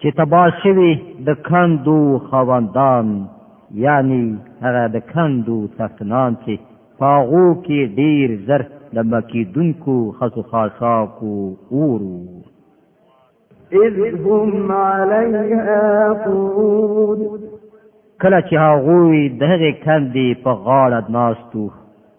چې تباه شوي د کندو خاوندان یعنی هغه د کندو څښتنان چې په هغو کې ډیر زر د مکیدونکو خسو خاشاکو اورو اذ هم علیها قود کله چې هغوی دغه کندې په غاړه ناستو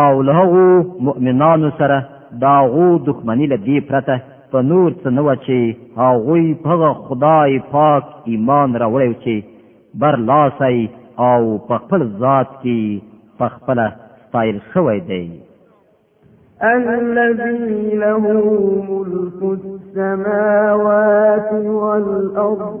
او له هغو مؤمنانو سره د هغو دښمني له دې پرته په نور څه نه وه چې هغوی په هغه خدای پاک ایمان راوړی چې برلاسی او په خپل ذات کې په خپله ستایل شوی دی الذي له ملك السماوات والأرض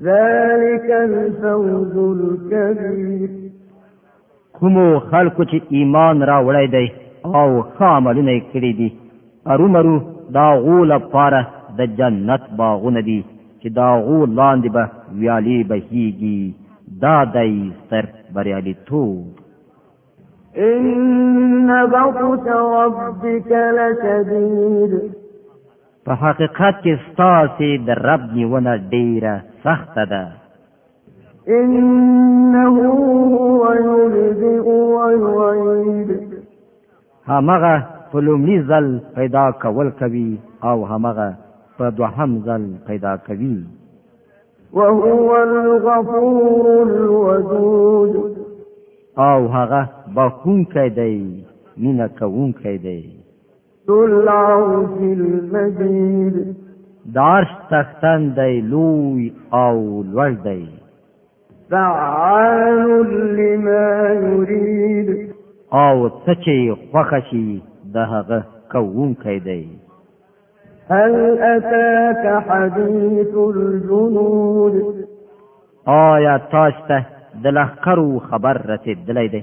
ذلك الفوز الكبير کومو خلکو چې ایمان را وړی دی او ښه عملونه یې کړي دي ارومرو د هغو لپاره د جنت باغونه دي چې د هغو لاندې به ویالې بهیږي دا دی ستر بریالیتوب إن بطش ربك لشديد په حقیقت کې ستاسې د رب نیونه ډیره سخته ده انه هو یبدئ ویعید همغه په لومړي ځل پیدا کول کوي او همغه په دوهم ځل پیدا کوي وهو الغفور الودود او هغه بخون کوي مینه کوون کوي دارش تختن دی لوی او لوړ دی فعال لما يريد او څه چې خوښه شي د هغه کوونکی دی هل اتاك حديث الجنود آیا تاسو ته د لخرو خبر رسیدلی دی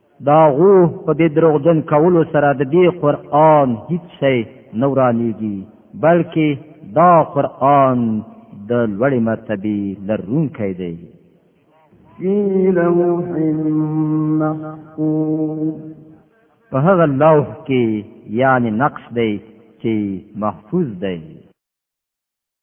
دا غو په دې دروغجن کولو سره د دې قران هیڅ شی نه ورانیږي بلکې دا قران د لوړې مرتبه لرونکی دی فی لوح محفوظ په هغه لوح کې یعنی نقش دی چې محفوظ دی